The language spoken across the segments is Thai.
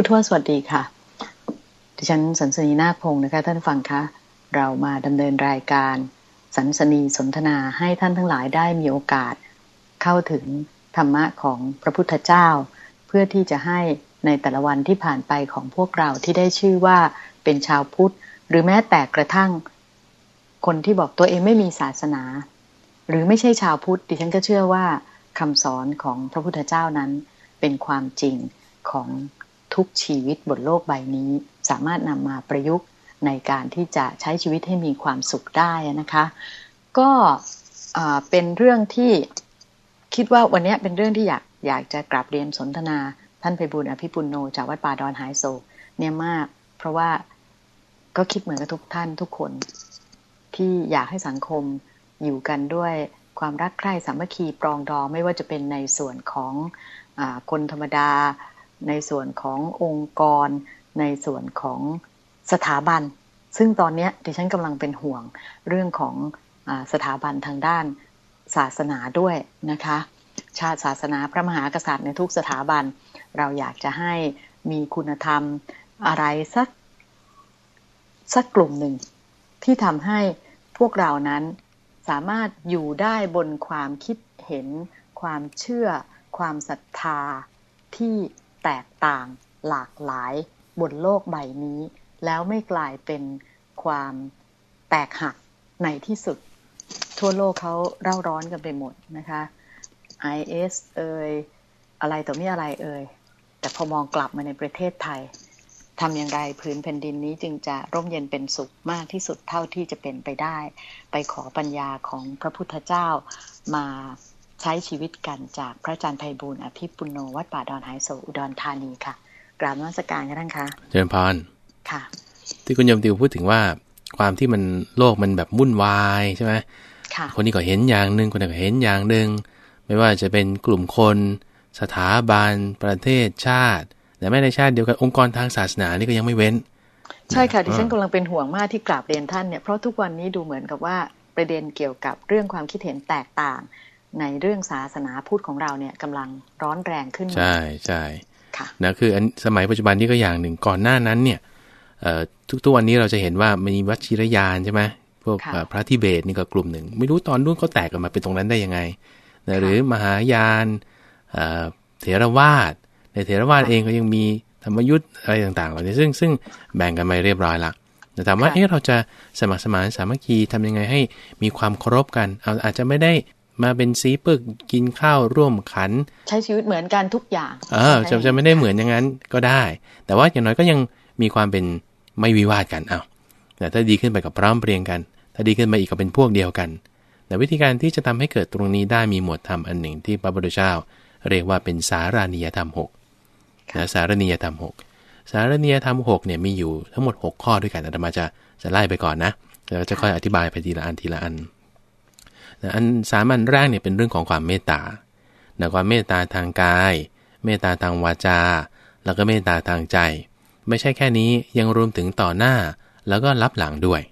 ผู้ทวสวัสดีค่ะ ดิฉันสันสนีนาคพงศ์นะคะ ท่านฟังคะ เรามาดำเนินรายการ สันสนีสนทนาให้ท่านทั้งหลายได้มีโอกาส เข้าถึงธรรมะของพระพุทธเจ้า เพื่อที่จะให้ในแต่ละวันที่ผ่านไปของพวกเราที่ได้ชื่อว่าเป็นชาวพุทธ หรือแม้แต่กระทั่ง คนที่บอกตัวเองไม่มีศาสนา หรือไม่ใช่ชาวพุทธ ดิฉันก็เชื่อว่าคำสอนของพระพุทธเจ้านั้นเป็นความจริงของ ทุกชีวิตบนโลกใบนี้ สามารถนำมาประยุกต์ในการที่จะใช้ชีวิตให้มีความสุขได้นะคะ ก็เป็นเรื่องที่คิดว่าวันนี้เป็นเรื่องที่อยากอยากจะกลับเรียนสนทนาท่านไพบุญอภิปุโนจากวัดป่าดอนหายโศกเนี่ยมาก เพราะว่าก็คิดเหมือนกับทุกท่านทุกคน ที่อยากให้สังคมอยู่กันด้วยความรักใคร่สามัคคีปรองดองไม่ว่าจะเป็นในส่วนของอคนธรรมดา ในส่วนขององค์กร ในส่วนของสถาบัน ซึ่งตอนนี้ดิฉันกำลังเป็นห่วงเรื่องของอสถาบันทางด้านศาสนาด้วยนะคะ ชาติศาสนาพระมหากษัตริย์ในทุกสถาบัน เราอยากจะให้มีคุณธรรมอะไรสักสักกลุ่มหนึ่ง ที่ทำให้พวกเรานั้นสามารถอยู่ได้บนความคิดเห็น ความเชื่อ ความศรัทธาที่ แตกต่างหลากหลายบนโลกใบนี้ แล้วไม่กลายเป็นความแตกหักในที่สุด ทั่วโลกเขาเร่าร้อนกันไปหมดนะคะ IS เอ่ยอะไรต่อมีอะไรเอ่ยแต่พอมองกลับมาในประเทศไทยทำอย่างไรพื้นแผ่นดินนี้จึงจะร่มเย็นเป็นสุขมากที่สุดเท่าที่จะเป็นไปได้ ไปขอปัญญาของพระพุทธเจ้ามา ใช้ชีวิตกันจากพระอาจารย์ไพบูลอภิปุโนวัดป่าดอนหายโศอุดรธานีค่ะ กราบนมัสการกันท่านคะเจริญพรค่ะ ที่คุณยมติวพูดถึงว่าความที่มันโลกมันแบบวุ่นวายใช่ไหมค่ะ คนนี้ก็เห็นอย่างหนึ่งคนนี้ก็เห็นอย่างหนึ่งไม่ว่าจะเป็นกลุ่มคน สถาบัน ประเทศชาติแต่แม้ในชาติเดียวกันองค์กรทางศาสนานี่ก็ยังไม่เว้น ใช่ค่ะดิฉันกำลังเป็นห่วงมากที่กราบเรียนท่านเนี่ยเพราะทุกวันนี้ดูเหมือนกับว่าประเด็นเกี่ยวกับเรื่องความคิดเห็นแตกต่าง ในเรื่องศาสนาพูดของเราเนี่ยกำลังร้อนแรงขึ้นใช่ใช่ค่ะนะคือสมัยปัจจุบันนี้ก็อย่างหนึ่งก่อนหน้านั้นเนี่ยทุกๆวันนี้เราจะเห็นว่ามีวัชิรยานใช่ไหมพวกพระทิเบตนี่ก็กลุ่มหนึ่ง ไม่รู้ตอนนู้นเขาแตกกันมาเป็นตรงนั้นได้ยังไงหรือมหายานเถรวาทในเถรวาทเองก็ยังมีธรรมยุทธ์อะไรต่างๆเหล่านี้ซึ่งซึ่งแบ่งกันไปเรียบร้อยละแต่ถามว่าเอ๊ะเราจะสมัครสมานสามัคคีทำยังไงให้มีความเคารพกันเอาอาจจะไม่ได้ มาเป็นซีปึกกินข้าวร่วมขัน ใช้ชีวิตเหมือนกันทุกอย่างเออจะจะไม่ได้เหมือนอย่างนั้นก็ได้ แต่ว่าอย่างน้อยก็ยังมีความเป็นไม่วิวาทกันเอาแต่ถ้าดีขึ้นไปกับพร้อมเพรียงกัน ถ้าดีขึ้นมาอีกก็เป็นพวกเดียวกัน แต่วิธีการที่จะทำให้เกิดตรงนี้ได้มีหมวดธรรมอันหนึ่งที่พระพุทธเจ้าเรียกว่าเป็นสารานิยธรรมหกนะสารณียธรรมหกสารณียธรรมหกเนี่ยมีอยู่ทั้งหมด 6 ข้อด้วยกันอาตมาจะจะไล่ไปก่อนนะแล้วจะค่อยอธิบายไปทีละอันทีละอันนะ อันสามัญแรกเนี่ยเป็นเรื่องของความเมตตานะความเมตตาทางกาย เมตตาทางวาจา แล้วก็เมตตาทางใจ ไม่ใช่แค่นี้ยังรวมถึงต่อหน้าแล้วก็รับหลังด้วย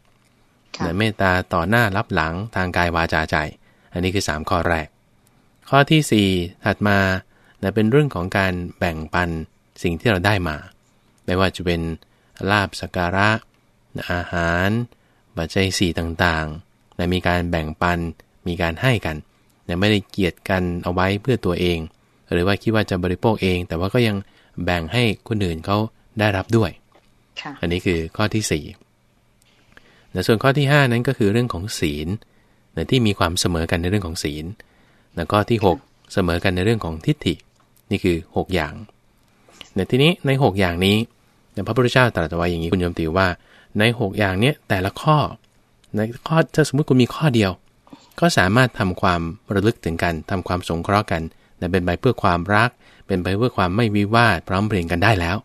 นะเมตตาต่อหน้ารับหลังทางกายวาจาใจ อันนี้คือ 3 ข้อแรก ข้อที่ 4 ถัดมานะเป็นเรื่องของการแบ่งปันสิ่งที่เราได้มา ไม่ว่าจะเป็นลาบสการะอาหาร ปัจจัยสี่ต่างๆนะมีการแบ่งปัน มีการให้กันนะไม่ได้เกียรติกันเอาไว้เพื่อตัวเอง หรือว่าคิดว่าจะบริโภคเอง แต่ว่าก็ยังแบ่งให้คนอื่นเขาได้รับด้วย อันนี้คือข้อที่4แต่ส่วนข้อที่ 5 นั้นก็คือเรื่องของศีลนะที่มีความเสมอกันในเรื่องของศีลแล้วก็ที่ 6 เสมอกันในเรื่องของทิฏฐิ นี่คือ 6 อย่างในทีนี้ใน 6 อย่างนี้พระพุทธเจ้าตรัสไว้อย่างนี้คุณโยมติว่าใน 6 อย่างนี้แต่ละข้อในข้อถ้าสมมติคุณมีข้อเดียว ก็สามารถทำความระลึกถึงกันทำความสงเคราะห์กันแต่เป็นไปเพื่อความรัก เป็นไปเพื่อความไม่วิวาทพร้อมเพรียงกันได้แล้ว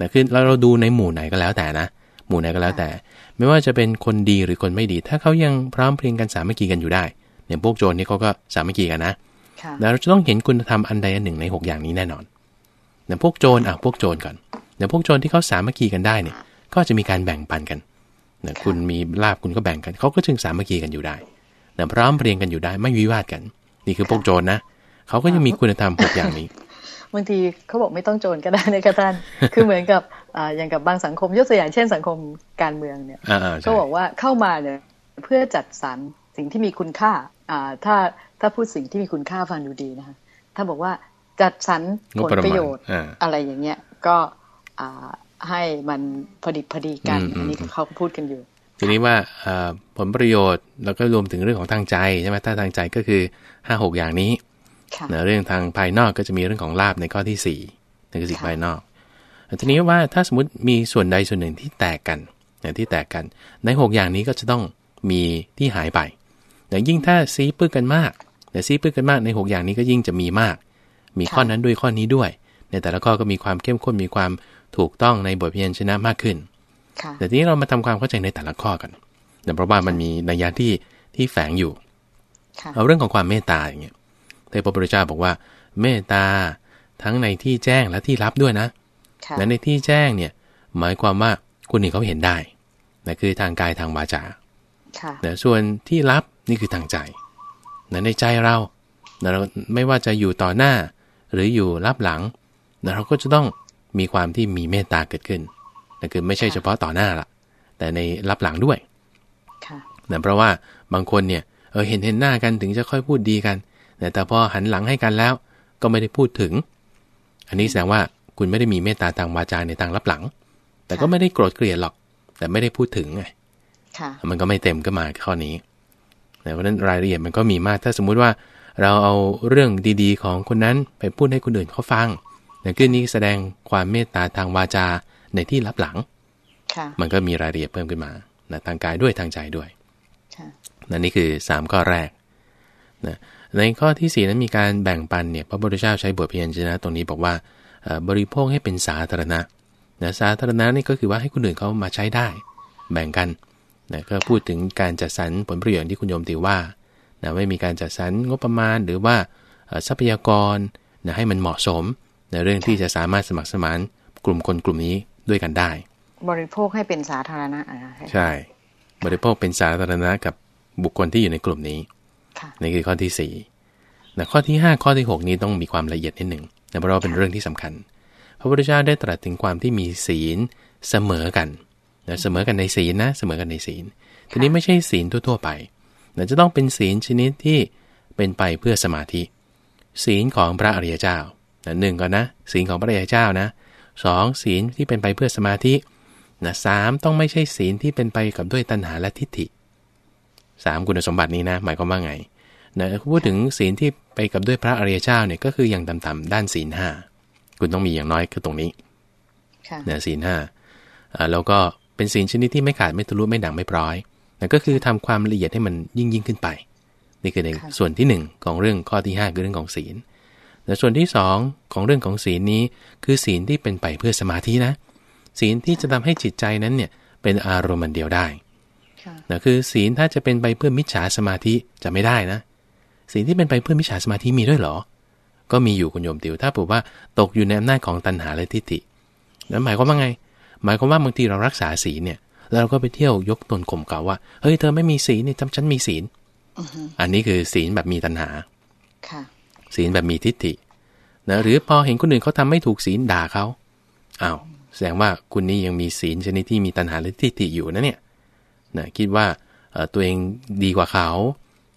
นะคือเราเราดูในหมู่ไหนก็แล้วแต่นะ หมู่ไหนก็แล้วแต่ ไม่ว่าจะเป็นคนดีหรือคนไม่ดี ถ้าเขายังพร้อมเพรียงกันสามัคคีกันอยู่ได้เนี่ยพวกโจรนี่เขาก็สามัคคีกันนะแล้วเราจะต้องเห็นคุณธรรมอันใดอันหนึ่งใน 6 อย่างนี้แน่นอนเนี่ยพวกโจรอะพวกโจรก่อนเนี่ยพวกโจรที่เขาสามัคคีกันได้เนี่ย ก็จะมีการแบ่งปันกันเนี่ยคุณมีลาบคุณก็แบ่งกันเขาก็จึงสามัคคีกันอยู่ได้ เนี่ยพร้อมเพรียงกันอยู่ได้ไม่วิวาทกัน นี่คือพวกโจรนะเขาก็ยังมีคุณธรรมหกอย่างนี้บางทีเขาบอกไม่ต้องโจรก็ได้นะคะท่าน คือเหมือนกับอ่าอย่างกับบางสังคมยกตัวอย่างเช่นสังคมการเมืองเนี่ยอ่าๆก็ใช่บอกว่าเข้ามาเนี่ยเพื่อจัดสรรสิ่งที่มีคุณค่าอ่าถ้าถ้าพูดสิ่งที่มีคุณค่าฟังดูดีนะคะถ้าบอกว่าจัดสรรงบผลประมาณประโยชน์อ่าอะไรอย่างเงี้ยก็อ่าให้มันพอดิบพอดีกันอืมอืมอันนี้เขาพูดกันอยู่ ทีนี้ว่าเอ่อผลประโยชน์แล้วก็รวมถึงเรื่องของทางใจใช่ไหมถ้าทางใจก็คือ 5 6 อย่างนี้ค่ะนะเรื่องทางภายนอกก็จะมีเรื่องของลาบในข้อที่4ี่นั่นคือสิ่งค่ะภายนอกแต่ทีนี้ว่าถ้าสมมติมีส่วนใดส่วนหนึ่งที่แตกกันนะที่แตกกัน ใน 6 อย่างนี้ก็จะต้องมีที่หายไปแต่ยิ่งถ้าซีปึกกันมากแต่ซีปึกกันมากใน 6 อย่างนี้ก็ยิ่งจะมีมาก มีข้อนั้นด้วยข้อนี้ด้วย ในแต่ละข้อก็มีความเข้มข้นมีความถูกต้องในบทพยัญชนะมากขึ้นค่ะ แต่ทีนี้เรามาทำความเข้าใจในแต่ละข้อกันเดี๋ยวเพราะว่ามันมีนัยยะที่ที่แฝงอยู่ค่ะเอาเรื่องของความเมตตาอย่างเงี้ยแต่พระพุทธเจ้าบอกว่า เมตตาทั้งในที่แจ้งและที่รับด้วยนะค่ะและในที่แจ้งเนี่ยหมายความว่าคนอื่นเขาเห็นได้นะคือทางกายทางวาจาค่ะนะส่วนที่รับนี่คือทางใจนะในใจเรานะเราไม่ว่าจะอยู่ต่อหน้า หรืออยู่รับหลังนะเราก็จะต้องมีความที่มีเมตตาเกิดขึ้น นะคือไม่ใช่เฉพาะต่อหน้าละแต่ในรับหลังด้วยค่ะนะเพราะว่าบางคนเนี่ยเออเห็นเห็นหน้ากันถึงจะค่อยพูดดีกันนะแต่พอหันหลังให้กันแล้ว ก็ไม่ได้พูดถึง อันนี้แสดงว่าคุณไม่ได้มีเมตตาทางวาจาในทางรับหลัง แต่ก็ไม่ได้โกรธเกลียดหรอก แต่ไม่ได้พูดถึงไงค่ะมันก็ไม่เต็มก็มาข้อนี้นะเพราะฉะนั้นรายละเอียดมันก็มีมาก ถ้าสมมุติว่าเราเอาเรื่องดีๆ ของคนนั้นไปพูดให้คนอื่นเขาฟังนะคือนี้แสดงความเมตตาทางวาจา ในที่รับหลังค่ะมันก็มีรายละเอียดเพิ่มขึ้นมานะทางกายด้วยทางใจด้วยค่ะนั่นนี่คือ 3 ข้อแรกนะในข้อทีสี่ 4 นั้นมีการแบ่งปันเนี่ยพระพุทธเจ้าใช้บทเพียนชนะตรงนี้บอกว่าเอ่อบริโภคให้เป็นสาธารณะนะสาธารณะนี่ก็คือว่าให้คนอื่นเขามาใช้ได้ แบ่งกันนะก็พูดถึงการจัดสรรผลประโยชน์ที่คุณโยมติว่านะไม่มีการจัดสรรงบประมาณหรือว่าเอ่อทรัพยากรนะให้มันเหมาะสมในเรื่องที่จะสามารถสมัครสมานกลุ่มคนกลุ่มนี้ ด้วยกันได้ บริโภคให้เป็นสาธารณะอะนะคะใช่ บริโภคเป็นสาธารณะกับบุคคลที่อยู่ในกลุ่มนี้ค่ะนี่คือข้อที่4ี่นะข้อที่ 5 ข้อที่ 6 นี้ต้องมีความละเอียดนิดหนึ่งนะเพราะว่าเป็นเรื่องที่สำคัญ พระพุทธเจ้าได้ตรัสถึงความที่มีศีลเสมอกันนะเสมอกันในศีลนะ เสมอกันในศีล ทีนี้ไม่ใช่ศีลทั่วๆไปนะจะต้องเป็นศีลชนิดที่เป็นไปเพื่อสมาธิ ศีลของพระอริยเจ้านะหนึ่งก่อนนะ ศีลของพระอริยเจ้านะ สองศีลที่เป็นไปเพื่อสมาธินะสามต้องไม่ใช่ศีลที่เป็นไปกับด้วยตัณหาและทิฏฐิสามคุณสมบัตินี้นะ หมายความว่าไงนะพูดถึงศีลที่ไปกับด้วยพระอริยเจ้าเนี่ยก็คืออย่างต่ำๆด้านศีลห้าคุณต้องมีอย่างน้อยคือตรงนี้ค่ะนะศีลห้าอ่าแล้วก็เป็นศีลชนิดที่ไม่ขาดไม่ทะลุไม่ด่างไม่พร้อยนั่นก็คือทำความละเอียดให้มันยิ่งยิ่งขึ้นไป นี่คือในค่ะส่วนที่หนึ่งของเรื่องข้อที่ห้าคือเรื่องของศีล แต่ส่วนที่สองของเรื่องของศีลนี้คือศีลที่เป็นไปเพื่อสมาธินะ ศีลที่จะทำให้จิตใจนั้นเนี่ยเป็นอารมณ์อันเดียวได้ค่ะนะคือศีลถ้าจะเป็นไปเพื่อมิจฉาสมาธิจะไม่ได้นะ ศีลที่เป็นไปเพื่อมิจฉาสมาธิมีด้วยเหรอ ก็มีอยู่คุณโยมติวถ้าบอกว่าตกอยู่ในอำนาจของตัณหาและทิฏฐินั้นหมายความว่าไง หมายความว่าบางทีเรารักษาศีลเนี่ยแล้วเราก็ไปเที่ยวยกตนข่มเก่าว่าเฮ้ยเธอไม่มีศีลเนี่ยจำฉันมีศีลอือฮึอันนี้คือศีลแบบมีตัณหาค่ะ ศีลแบบมีทิฏฐินะหรือพอเห็นคนอื่นเขาทำไม่ถูกศีลด่าเขาอ้าวแสดงว่าคุณนี่ยังมีศีลชนิดที่มีตัณหาและทิฏฐิอยู่นะเนี่ยนะคิดว่าเอ่อตัวเองดีกว่าเขา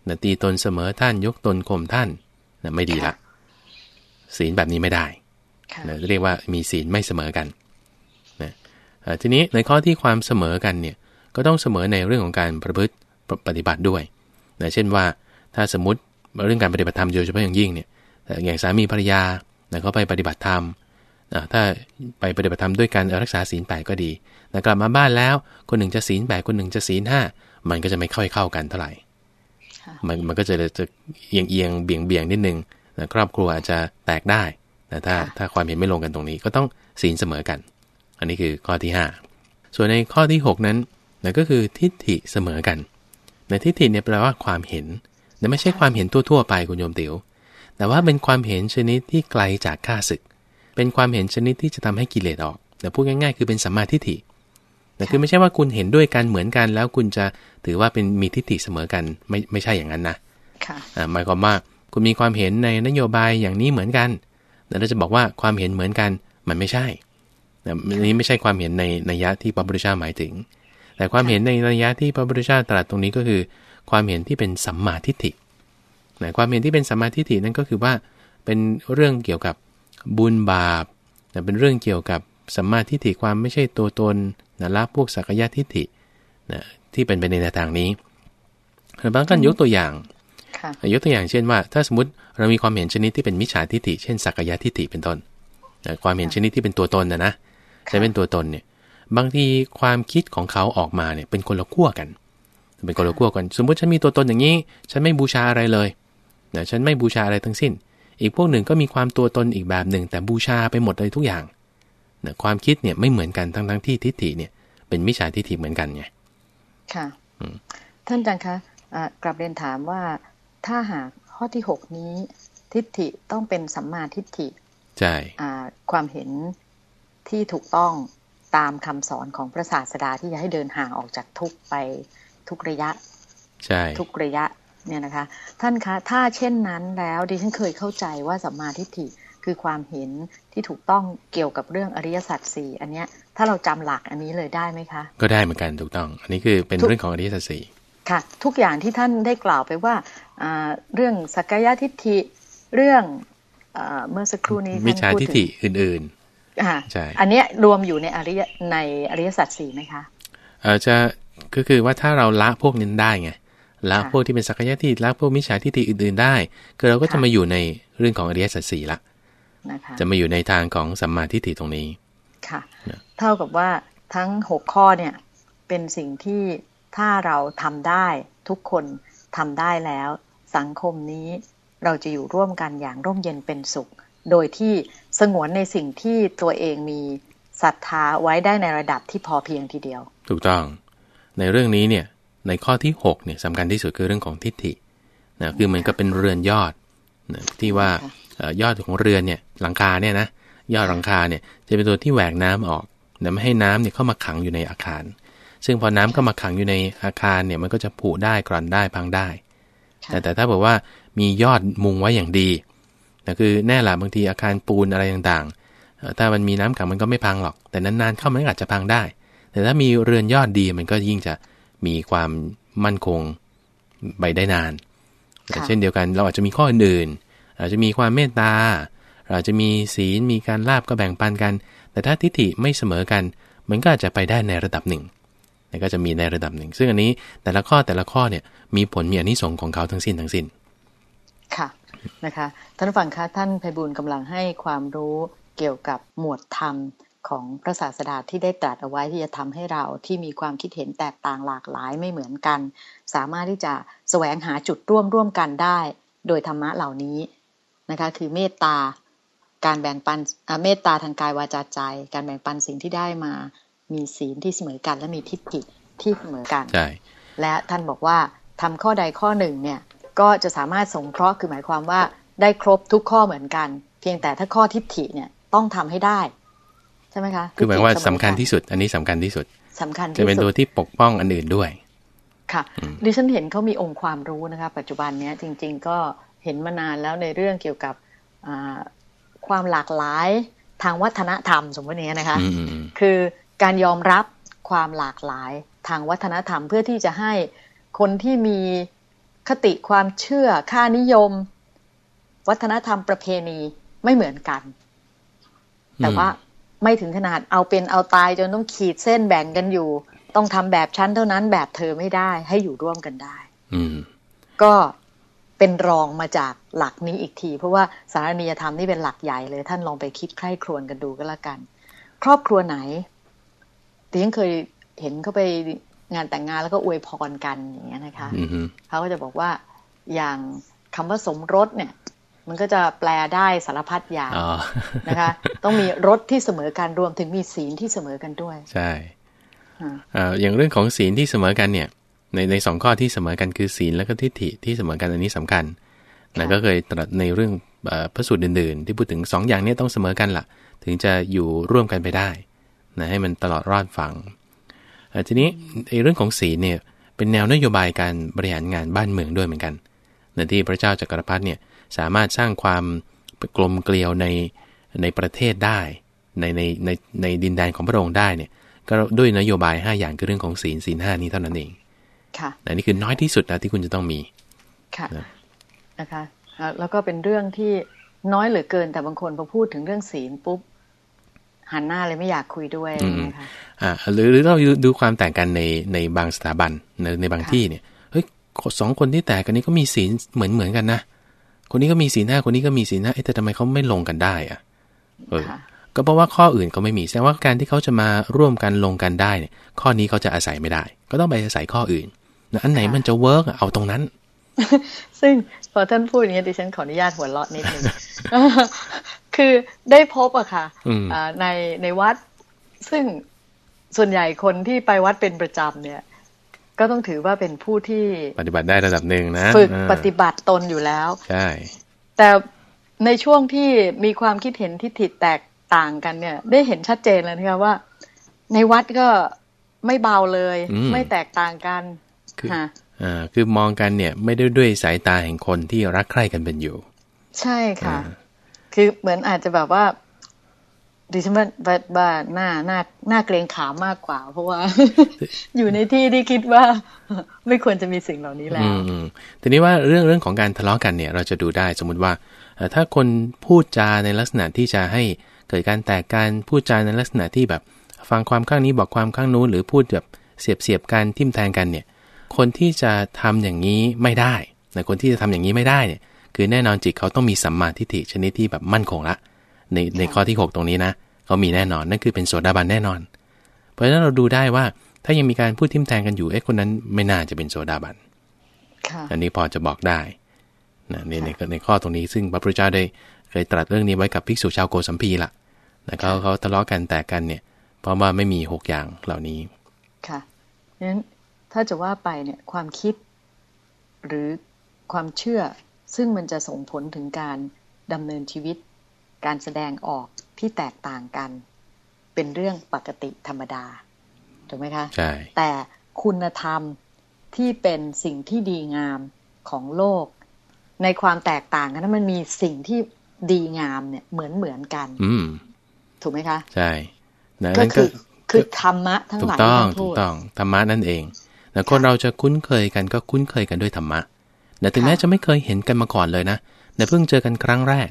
นะตีตนเสมอท่านยกตนข่มท่านนะไม่ดีละ ศีลแบบนี้ไม่ได้ค่ะนะเรียกว่ามีศีลไม่เสมอกันนะเอ่อทีนี้ในข้อที่ความเสมอกันเนี่ยก็ต้องเสมอในเรื่องของการประพฤติปฏิบัติด้วยนะเช่นว่าถ้าสมมติ เรื่องการปฏิบัติธรรมโดยเฉพาะอย่างยิ่งเนี่ยเอ่ออย่างสามีภรรยานะเขาไปปฏิบัติธรรมอะถ้าไปปฏิบัติธรรมด้วยการรักษาศีลแปดก็ดีนะกลับมาบ้านแล้วคนหนึ่งจะศีลแปดคนหนึ่งจะศีลห้ามันก็จะไม่ค่อยเข้ากันเท่าไหร่ค่ะมันมันก็จะจะเอียงเอียงเบี่ยงเบี่ยงนิดนึงนะครอบครัวอาจจะแตกได้นะถ้าถ้าความเห็นไม่ลงกันตรงนี้ ก็ต้องศีลเสมอกัน อันนี้คือข้อที่ 5 ส่วนในข้อที่ 6 นั้นนะก็คือทิฏฐิเสมอกันในทิฏฐิเนี่ยแปลว่าความเห็น แต่ไม่ใช่ความเห็นทั่วๆไปคุณโยมติว๋วแต่ว่าเป็นความเห็นชนิดที่ไกลจากข้าศึก เป็นความเห็นชนิดที่จะทำให้กิเลสออกแต่พูดง่ายๆ คือเป็นสัมมาทิฏฐิแต่คือไม่ใช่ว่าคุณเห็นด้วยกันเหมือนกัน แล้วคุณจะถือว่าเป็นมีทิฏฐิเสมอกันไม่ไม่ใช่อย่างนั้นนะค่ะอ่าหมายความว่าคุณมีความเห็นในนโยบายอย่างนี้เหมือนกันแต่เราจะบอกว่าความเห็นเหมือนกันมันไม่ใช่นะนี้ไม่ใช่ความเห็นในนัยยะที่พระพุทธเจ้าหมายถึง แต่ความเห็นในนัยยะที่พระพุทธเจ้าตรัสตรงนี้ก็คือ ความเห็นที่เป็นสัมมาทิฏฐินะความเห็นที่เป็นสัมมาทิฏฐินั่นก็คือว่าเป็นเรื่องเกี่ยวกับบุญบาปนะเป็นเรื่องเกี่ยวกับสัมมาทิฏฐิความไม่ใช่ตัวตนนะละพวกสักยะทิฏฐินะที่เป็นไปในแนวทางนี้บางกันยกตัวอย่างยกตัวอย่างเช่นว่า ถ้าสมมติเรามีความเห็นชนิดที่เป็นมิจฉาทิฏฐิเช่นสักยะทิฏฐิเป็นต้นความเห็นชนิดที่เป็นตัวตนนะนะใช้เป็นตัวตนเนี่ยบางทีความคิดของเขาออกมาเนี่ยเป็นคนละขั้วกัน เป็นคนละขั้วกันสมมติฉันมีตัวตนอย่างนี้ ฉันไม่บูชาอะไรเลยนะฉันไม่บูชาอะไรทั้งสิ้น อีกพวกหนึ่งก็มีความตัวตนอีกแบบหนึ่ง แต่บูชาไปหมดเลยทุกอย่างนะความคิดเนี่ยไม่เหมือนกันทั้งทั้งที่ทิฏฐิเนี่ย เป็นมิจฉาทิฏฐิเหมือนกันไงค่ะท่านอาจารย์คะกลับเรียนถามว่าถ้าหากข้อที่หกนี้ ทิฏฐิต้องเป็นสัมมาทิฏฐิใช่ความเห็นที่ถูกต้องตามคำสอนของพระศาสดาที่จะให้เดินห่างออกจากทุกไป ทุกระยะใช่ทุกระยะเนี่ยนะคะ ท่านคะถ้าเช่นนั้นแล้วดิฉันเคยเข้าใจว่าสัมมาทิฏฐิคือความเห็นที่ถูกต้องเกี่ยวกับเรื่องอริยสัจสี่อันเนี้ยถ้าเราจำหลักอันนี้เลยได้ไหมคะ ก็ได้เหมือนกันถูกต้อง อันนี้คือเป็นเรื่องของอริยสัจสี่ค่ะ ทุกอย่างที่ท่านได้กล่าวไปว่าเรื่องสักยะทิฏฐิเรื่องเมื่อสักครู่นี้มิจฉาทิฏฐิอื่นๆใช่อันนี้รวมอยู่ในอริยในอริยสัจสี่ไหมคะเออจะ ก็คือว่าถ้าเราละพวกนี้ได้ไงละพวกที่เป็นสักยะทิฏฐิละพวกมิจฉาทิฏฐิอื่นๆได้ คือเราก็จะมาอยู่ในเรื่องของอริยสัจสี่ละจะมาอยู่ในทางของสัมมาทิฏฐิตรงนี้ค่ะ เท่ากับว่าทั้งหกข้อเนี่ยเป็นสิ่งที่ถ้าเราทำได้ทุกคนทำได้แล้ว สังคมนี้เราจะอยู่ร่วมกันอย่างร่มเย็นเป็นสุข โดยที่สงวนในสิ่งที่ตัวเองมีศรัทธาไว้ได้ในระดับที่พอเพียงทีเดียว ถูกต้อง ในเรื่องนี้เนี่ยในข้อที่6เนี่ยสำคัญที่สุดคือเรื่องของทิฏฐินะคือเหมือนกับเป็นเรือนยอดนะที่ว่ายอดของเรือนเนี่ยหลังคาเนี่ยนะยอดหลังคาเนี่ยจะเป็นตัวที่แหวกน้ำออกแต่ไม่ให้น้ำเนี่ยเข้ามาขังอยู่ในอาคาร ซึ่งพอน้ำเข้ามาขังอยู่ในอาคารเนี่ยมันก็จะผุได้กร่อนได้พังได้ แต่แต่ถ้าบอกว่ามียอดมุงไว้อย่างดีแต่คือแน่ละบางทีอาคารปูนอะไรต่างๆ ถ้ามันมีน้ำขังมันก็ไม่พังหรอก แต่นานๆเข้ามันอาจจะพังได้ แต่ถ้ามีเรือนยอดดีมันก็ยิ่งจะมีความมั่นคงไปได้นานแต่เช่นเดียวกันเราอาจจะมีข้ออื่นอาจจะมีความเมตตา เราจะมีศีลมีการลาบก็แบ่งปันกัน แต่ถ้าทิฏฐิไม่เสมอกัน มันก็อาจจะไปได้ในระดับหนึ่งแล้วก็จะมีในระดับหนึ่ง ซึ่งอันนี้แต่ละข้อแต่ละข้อเนี่ยมีผลมีอนิสงส์ของเขาทั้งสิ้นทั้งสิ้น ค่ะนะคะท่านฟังคะท่านไพบูลกำลังให้ความรู้เกี่ยวกับหมวดธรรม ของพระศาสดาที่ได้ตรัสเอาไว้ที่จะทำให้เราที่มีความคิดเห็นแตกต่างหลากหลายไม่เหมือนกัน สามารถที่จะแสวงหาจุดร่วมร่วมกันได้ โดยธรรมะเหล่านี้นะคะคือเมตตาการแบ่งปันเมตตาทางกายวาจาใจ การแบ่งปันสิ่งที่ได้มา มีศีลที่เสมอกันและมีทิฏฐิที่เสมอกันใช่และท่านบอกว่าทำข้อใดข้อหนึ่งเนี่ยก็จะสามารถสงเคราะห์คือหมายความว่าได้ครบทุกข้อเหมือนกัน เพียงแต่ถ้าข้อทิฏฐิเนี่ยต้องทำให้ได้ใช่ไหมคะคือหมายว่าสำคัญที่สุด อันนี้สำคัญที่สุดสำคัญจะเป็นตัวที่ปกป้องอันอื่นด้วย ค่ะ ดิฉันเห็นเขามีองค์ความรู้นะคะ ปัจจุบันเนี้ยจริง ๆ ก็เห็นมานานแล้วในเรื่องเกี่ยวกับความหลากหลายทางวัฒนธรรมสมมตินี้นะคะ คือการยอมรับความหลากหลายทางวัฒนธรรมเพื่อที่จะให้คนที่มีคติความเชื่อค่านิยม วัฒนธรรมประเพณีไม่เหมือนกัน แต่ว่า ไม่ถึงขนาดเอาเป็นเอาตายจนต้องขีดเส้นแบ่งกันอยู่ ต้องทำแบบชั้นเท่านั้นแบบเธอไม่ได้ให้อยู่ร่วมกันได้ อืก็เป็นรองมาจากหลักนี้อีกที เพราะว่าสารนิยธรรมนี่เป็นหลักใหญ่เลย ท่านลองไปคิดใคร่ครวญกันดูก็แล้วกัน ครอบครัวไหนแต่ยังเคยเห็นเขาไปงานแต่งงานแล้วก็อวยพรกันอย่างเงี้ยนะคะเขาก็จะบอกว่าอย่างคำว่าสมรสเนี่ย มันก็จะแปลได้สารพัดอย่างนะคะ ต้องมีรสที่เสมอกันรวมถึงมีศีลที่เสมอกันด้วย ใช่อย่างเรื่องของศีลที่เสมอกันเนี่ย ในในสองข้อที่เสมอกันคือศีลและก็ทิฏฐิที่เสมอกันอันนี้สำคัญนะก็เคยตรัสในเรื่องพระสูตรอื่นๆ ที่พูดถึง2ออย่างนี้ต้องเสมอกันละ่ะ ถึงจะอยู่ร่วมกันไปได้นะให้มันตลอดรอดฟังทีนี้ในเรื่องของศีลเนี่ยเป็นแนวนโยบายการบริหารงานบ้านเมืองด้วยเหมือนกันในที่พระเจ้าจักรพรรดิเนี่ย สามารถสร้างความกลมเกลียวในในประเทศได้ในในในในดินแดนของพระองค์ได้เนี่ยก็ด้วยนโยบาย 5 อย่างคือเรื่องของศีลศีลห้านี้เท่านั้นเอง ค่ะอันนี้คือน้อยที่สุดนะที่คุณจะต้องมี ค่ะ นะคะ แล้วก็เป็นเรื่องที่น้อยเหลือเกินแต่บางคนพอพูดถึงเรื่องศีลปุ๊บหันหน้าเลยไม่อยากคุยด้วยนะคะอ่าหรือหรือเราดูความแตกกันในในบางสถาบันในในบางที่เนี่ย เฮ้ยสองคนที่แตกกันนี้ก็มีศีลเหมือนเหมือนกันนะ คนนี้ก็มีศีลห้าคนนี้ก็มีศีลห้าแต่ทำไมเขาไม่ลงกันได้อะเออก็เพราะว่าข้ออื่นเขาไม่มีแสดงว่าการที่เขาจะมาร่วมกันลงกันได้เนี่ยข้อนี้เขาจะอาศัยไม่ได้ ก็ต้องไปอาศัยข้ออื่นแล้วอันไหนมันจะ work เอาตรงนั้น ซึ่งพอท่านพูดอย่างนี้ดิฉันขออนุญาตหัวเราะนิดนึงคือได้พบอะค่ะในในวัด ซึ่งส่วนใหญ่คนที่ไปวัดเป็นประจำเนี่ย ก็ต้องถือว่าเป็นผู้ที่ปฏิบัติได้ระดับหนึ่งนะฝึกปฏิบัติตนอยู่แล้วใช่แต่ในช่วงที่มีความคิดเห็นที่ผิดแตกต่างกันเนี่ย ได้เห็นชัดเจนเลยนะคะว่า ในวัดก็ไม่เบาเลย ไม่แตกต่างกันคืออ่าคือมองกันเนี่ย ไม่ได้ด้วยสายตาแห่งคนที่รักใคร่กันเป็นอยู่ ใช่ค่ะ คือเหมือนอาจจะแบบว่า ดิฉันว่าบ้าหน้าหน้าหน้าเกรงขามมากกว่า เพราะว่า อยู่ในที่ที่คิดว่าไม่ควรจะมีสิ่งเหล่านี้แล้วทีนี้ว่าเรื่องเรื่องของการทะเลาะกันเนี่ย เราจะดูได้สมมุติว่าถ้าคนพูดจาในลักษณะที่จะให้เกิดการแตกการพูดจาในลักษณะที่แบบ ฟังความข้างนี้บอกความข้างนู้นหรือพูดแบบเสียบเสียบกันทิ่มแทงกันเนี่ย คนที่จะทำอย่างนี้ไม่ได้แต่คนที่จะทำอย่างนี้ไม่ได้เนี่ย คือแน่นอนจิตเขาต้องมีสัมมาทิฏฐิชนิดที่แบบมั่นคงละ ในในข้อที่ 6 ตรงนี้นะเขามีแน่นอนนั่นคือเป็นโสดาบันแน่นอน เพราะฉะนั้นเราดูได้ว่าถ้ายังมีการพูดทิมแทงกันอยู่เอ๊ะคนนั้นไม่น่าจะเป็นโสดาบันอันนี้พอจะบอกได้นะในในในข้อตรงนี้ซึ่งพระพุทธเจ้าได้เคยตรัสเรื่องนี้ไว้กับภิกษุชาวโกสัมพีละนะเขาเขาทะเลาะกันแตกกันเนี่ย เพราะว่าไม่มีหกอย่างเหล่านี้ ค่ะนั้นถ้าจะว่าไปเนี่ยความคิด หรือความเชื่อซึ่งมันจะส่งผลถึงการดำเนินชีวิต การแสดงออกที่แตกต่างกัน เป็นเรื่องปกติธรรมดาถูกไหมคะใช่แต่คุณธรรมที่เป็นสิ่งที่ดีงามของโลก ในความแตกต่างกันนั้นมันมีสิ่งที่ดีงามเนี่ยเหมือนเหมือนกัน อืมถูกไหมคะใช่ก็คือคือธรรมะทั้งหลายถูกต้องถูกต้องธรรมะนั่นเองแต่คนเราจะคุ้นเคยกันก็คุ้นเคยกันด้วยธรรมะแต่ถึงแม้จะไม่เคยเห็นกันมาก่อนเลยนะแต่เพิ่งเจอกันครั้งแรก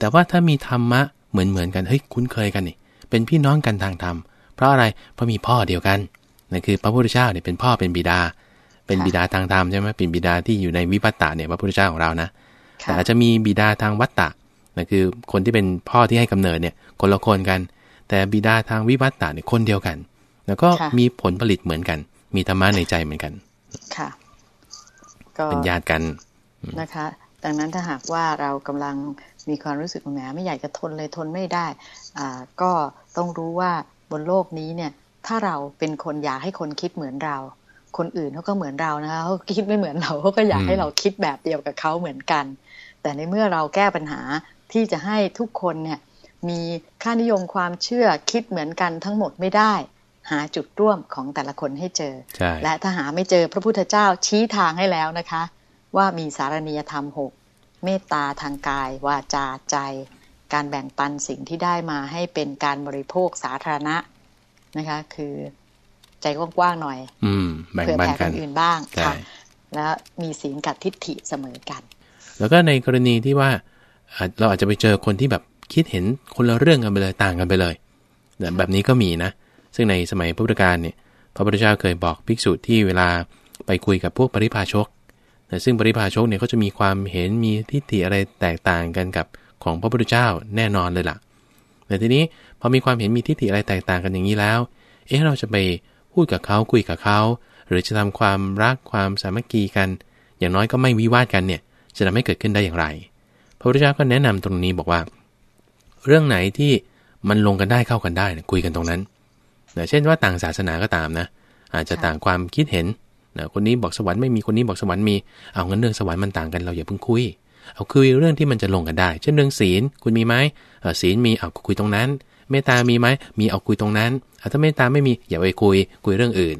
แต่ว่าถ้ามีธรรมะเหมือนเหมือนกันเฮ้ยคุ้นเคยกันนี่เป็นพี่น้องกันทางธรรม เพราะอะไรเพราะมีพ่อเดียวกันนั่นคือพระพุทธเจ้าเนี่ยเป็นพ่อเป็นบิดา เป็นบิดาทางธรรมใช่ไหมเป็นบิดาที่อยู่ในวิปัตตาเนี่ยพระพุทธเจ้าของเรานะแต่อาจจะมีบิดาทางวัตตะนั่นคือคนที่เป็นพ่อที่ให้กำเนิดเนี่ยคนละคนกัน แต่บิดาทางวิวัตตาเนี่ยคนเดียวกัน แล้วก็มีผลผลิตเหมือนกัน มีธรรมะในใจเหมือนกันค่ะเป็นญาติกันนะคะ ดังนั้นถ้าหากว่าเรากำลัง มีความรู้สึกแหมไม่อยากจะทนเลยทนไม่ได้อ่าก็ต้องรู้ว่าบนโลกนี้เนี่ยถ้าเราเป็นคนอยากให้คนคิดเหมือนเรา คนอื่นเขาก็เหมือนเรานะคะเขาคิดไม่เหมือนเราเขาก็อยากให้เราคิดแบบเดียวกับเขาเหมือนกัน แต่ในเมื่อเราแก้ปัญหาที่จะให้ทุกคนเนี่ยมีค่านิยมความเชื่อคิดเหมือนกันทั้งหมดไม่ได้ หาจุดร่วมของแต่ละคนให้เจอ และถ้าหาไม่เจอพระพุทธเจ้าชี้ทางให้แล้วนะคะ ว่ามีสารณียธรรมหก เมตตาทางกาย วาจาใจ การแบ่งปันสิ่งที่ได้มาให้เป็นการบริโภคสาธารณะนะคะ คือใจกว้างๆหน่อย อืมแบ่งปันกันอื่นบ้างค่ะแล้วมีศีลกับทิฏฐิเสมอกัน แล้วก็ในกรณีที่ว่าเราอาจจะไปเจอคนที่แบบคิดเห็นคนละเรื่องกันไปเลยต่างกันไปเลยแบบนี้ก็มีนะ ซึ่งในสมัยพุทธกาลเนี่ยพระพุทธเจ้าเคยบอกภิกษุที่เวลาไปคุยกับพวกปริพาชกแต่ ซึ่งปริพาชกเนี่ยเขาจะมีความเห็นมีทิฏฐิอะไรแตกต่างกันกับของพระพุทธเจ้าแน่นอนเลยล่ะแต่ทีนี้พอมีความเห็นมีทิฏฐิอะไรแตกต่างกันอย่างนี้แล้ว เอ๊ะเราจะไปพูดกับเขาคุยกับเขา หรือจะทำความรักความสามัคคีกัน อย่างน้อยก็ไม่วิวาทกันเนี่ยจะทำให้เกิดขึ้นได้อย่างไร พระพุทธเจ้าก็แนะนำตรงนี้บอกว่า เรื่องไหนที่มันลงกันได้เข้ากันได้คุยกันตรงนั้นเช่นว่าต่างศาสนาก็ตามนะ อาจจะต่างความคิดเห็น นะคนนี้บอกสวรรค์ไม่มีคนนี้บอกสวรรค์มีเอางั้นเรื่องสวรรค์มันต่างกันเราอย่าเพิ่งคุย เอาคุยเรื่องที่มันจะลงกันได้ เช่นเรื่องศีลคุณมีไหมศีลมีเอาคุยตรงนั้นเมตตามีไหมมีเอาคุยตรงนั้นถ้าเมตตาไม่มีอย่าไปคุยคุยเรื่องอื่น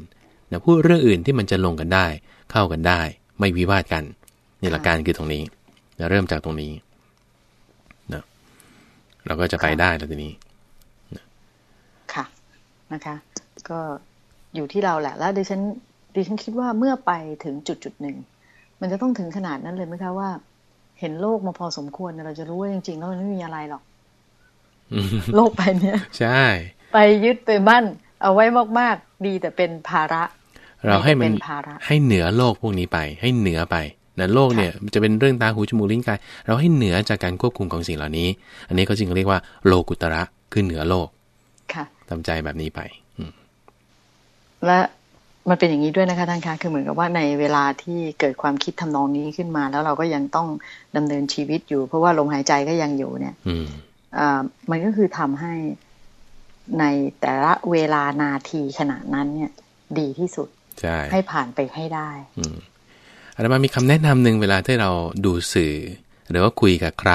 นะพูดเรื่องอื่นที่มันจะลงกันได้ เข้ากันได้ ไม่วิวาทกันนี่หลักการคือตรงนี้นะเริ่มจากตรงนี้นะเราก็จะไปได้แล้วทีนี้ค่ะนะคะ ก็อยู่ที่เราแหละ แล้วดิฉัน ดิฉันคิดว่าเมื่อไปถึงจุดจุดหนึ่ง มันจะต้องถึงขนาดนั้นเลยไหมคะว่า เห็นโลกมาพอสมควรเราจะรู้ว่าจริงๆแล้วมันไม่มีอะไรหรอกโลกไปเนี้ยใช่ ไปยึดไปมั่น เอาไว้มากๆดีแต่เป็นภาระ เราให้มันให้เหนือโลกพวกนี้ไป ให้เหนือไปนะโลกเนี่ยมันจะเป็นเรื่องตาหูจมูกลิ้นกาย เราให้เหนือจากการควบคุมของสิ่งเหล่านี้ อันนี้ก็จึงเรียกว่าโลกุตระคือเหนือโลก ค่ะทำใจแบบนี้ไปอืและ มันเป็นอย่างนี้ด้วยนะคะท่านคะคือเหมือนกับว่าในเวลาที่เกิดความคิดทำนองนี้ขึ้นมา แล้วเราก็ยังต้องดำเนินชีวิตอยู่ เพราะว่าลมหายใจก็ยังอยู่เนี่ยอืมอ่ามันก็คือทำให้ในแต่ละเวลานาทีขณะนั้นเนี่ย ดีที่สุดใช่ให้ผ่านไปให้ได้อืมอาตมามีคำแนะนำหนึ่งเวลาที่เราดูสื่อ หรือว่าคุยกับใคร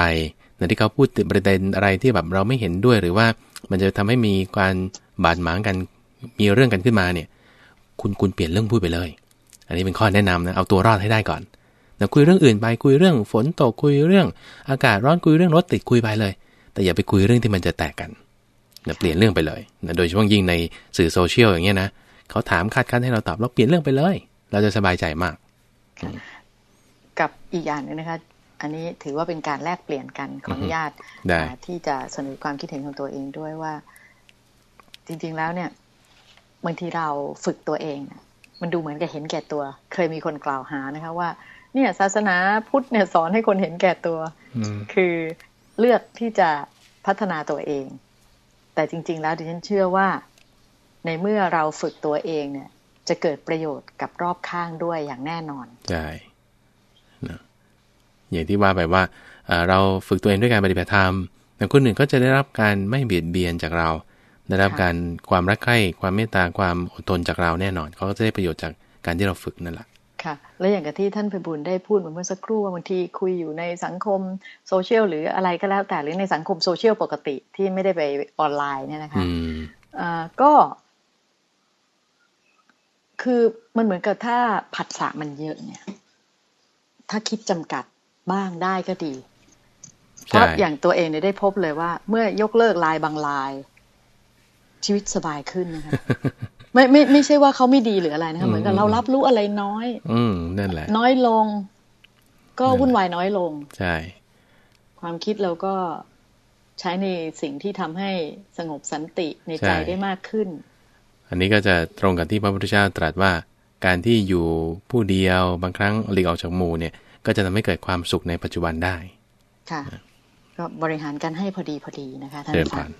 ในที่เขาพูดประเด็นอะไรที่แบบเราไม่เห็นด้วยหรือว่ามันจะทำให้มีการบาดหมางกันมีเรื่องกันขึ้นมาเนี่ย คุณคุณเปลี่ยนเรื่องพูดไปเลย อันนี้เป็นข้อแนะนำนะเอาตัวรอดให้ได้ก่อนนะคุยเรื่องอื่นไปคุยเรื่องฝนตกคุยเรื่อง อากาศร้อนคุยเรื่องรถติดคุยไปเลย แต่อย่าไปคุยเรื่องที่มันจะแตกกันนะเปลี่ยนเรื่องไปเลยนะโดยเฉพาะยิ่งในสื่อโซเชียลอย่างเงี้ยนะเขาถามคาดคั้นให้เราตอบเราเปลี่ยนเรื่องไปเลย เราจะสบายใจมาก กับอีกอย่างนึงนะคะอันนี้ถือว่าเป็นการแลกเปลี่ยนกันขออนุญาตที่จะเสนอความคิดเห็นของตัวเองด้วยว่า จริง ๆแล้วเนี่ย บางทีเราฝึกตัวเองมันดูเหมือนกับเห็นแก่ตัว เคยมีคนกล่าวหานะคะว่า เนี่ย ศาสนาพุทธเนี่ยสอนให้คนเห็นแก่ตัวคือเลือกที่จะพัฒนาตัวเอง แต่จริง ๆ แล้วดิฉันเชื่อว่า ในเมื่อเราฝึกตัวเองเนี่ย จะเกิดประโยชน์กับรอบข้างด้วยอย่างแน่นอนใช่นะอย่างที่ว่าไปว่าเราฝึกตัวเองด้วยการปฏิบัติธรรมแต่คนอื่นก็จะได้รับการไม่เบียดเบียนจากเรา ได้รับการความรักใคร่ความเมตตาความอดทนจากเราแน่นอนเขาก็จะได้ประโยชน์จากการที่เราฝึกนั่นแหละค่ะและอย่างกับที่ท่านพิบูลได้พูดเมื่อสักครู่ว่าบางทีคุยอยู่ในสังคมโซเชียลหรืออะไรก็แล้วแต่หรือในสังคมโซเชียลปกติที่ไม่ได้ไปออนไลน์เนี่ยนะคะอ่าก็ คือมันเหมือนกับถ้าผัสสะมันเยอะเนี่ย ถ้าคิดจำกัดบ้างได้ก็ดี เพราะอย่างตัวเองเนี่ยได้พบเลยว่า เมื่อยกเลิกลายบางลาย ชีวิตสบายขึ้นนะคะไม่ไม่ไม่ใช่ว่าเขาไม่ดีหรืออะไรนะคะเหมือนกับเรารับรู้อะไรน้อย อืมนั่นแหละ น้อยลง ก็วุ่นวายน้อยลง ใช่ ความคิดเราก็ใช้ในสิ่งที่ทำให้สงบสันติในใจได้มากขึ้น อันนี้ก็จะตรงกับที่พระพุทธเจ้าตรัสว่า การที่อยู่ผู้เดียวบางครั้งหลีกออกจากหมู่เนี่ย ก็จะทำให้เกิดความสุขในปัจจุบันได้ ค่ะ ก็บริหารกันให้พอดีพอดีนะคะท่านอาจารย์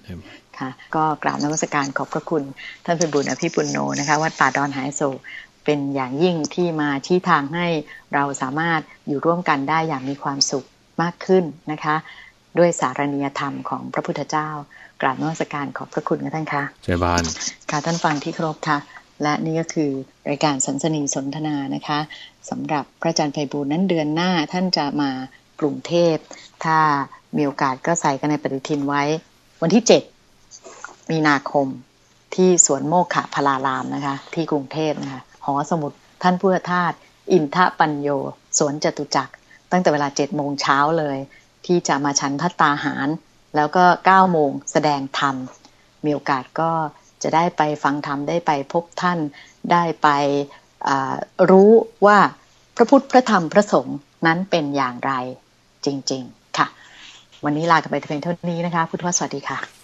ค่ะ ก็กราบนมัสการขอบพระคุณ ท่านเป็นบุญอภิปุณโนนะคะวัดป่าดอนหายโศเป็นอย่างยิ่งที่มาชี้ทางให้เราสามารถอยู่ร่วมกันได้อย่างมีความสุขมากขึ้นนะคะ ด้วยสารณียธรรมของพระพุทธเจ้า กราบนมัสการขอบพระคุณท่านคะเจ้าบานค่ะท่านฟังที่ครบค่ะ และนี่ก็คือรายการสันสนีสนทนานะคะสำหรับพระอาจารย์ไพบูลนั้นเดือนหน้าท่านจะมากรุงเทพถ้า มีโอกาสก็ใส่กันในปฏิทินไว้ วันที่เจ็ดมีนาคมที่สวนโมกขะพลารามนะคะ ที่กรุงเทพนะคะหอสมุดท่านผู้ทาตอินทปัญโยสวนจตุจักร ตั้งแต่เวลาเจ็ดโมงเช้าเลย ที่จะมาฉันพัตตาหาร แล้วก็เก้าโมงแสดงธรรม มีโอกาสก็จะได้ไปฟังธรรมได้ไปพบท่านได้ไปรู้ว่าพระพุทธพระธรรมพระสงฆ์นั้นเป็นอย่างไรจริง ๆ วันนี้ลากันไปเพียงเท่านี้นะคะ พุทธวสวัสดีค่ะ